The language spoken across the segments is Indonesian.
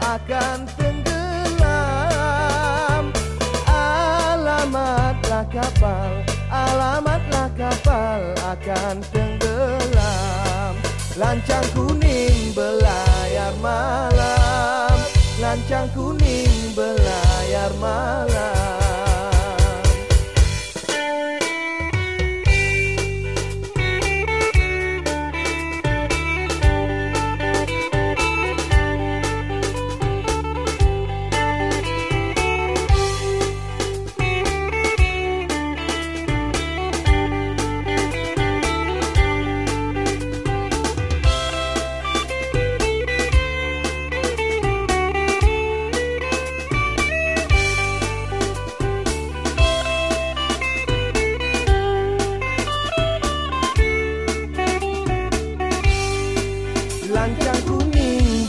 akan tenggelam. Alamatlah kapal, alamatlah kapal akan tenggelam. Lancang kuning belayar malam. Lancang kuning belayar malam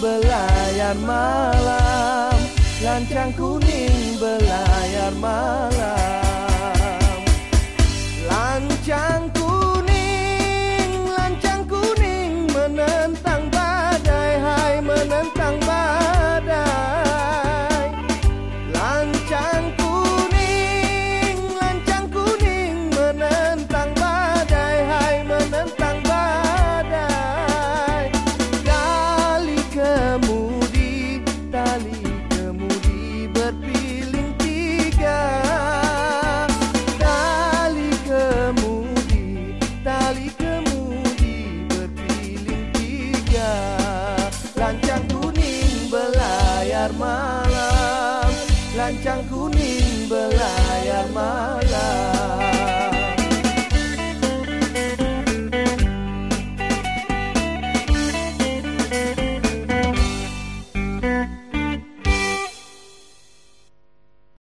belayar malam. Lancang kuning belayar malam belayar malam Lancang kuning belayar malam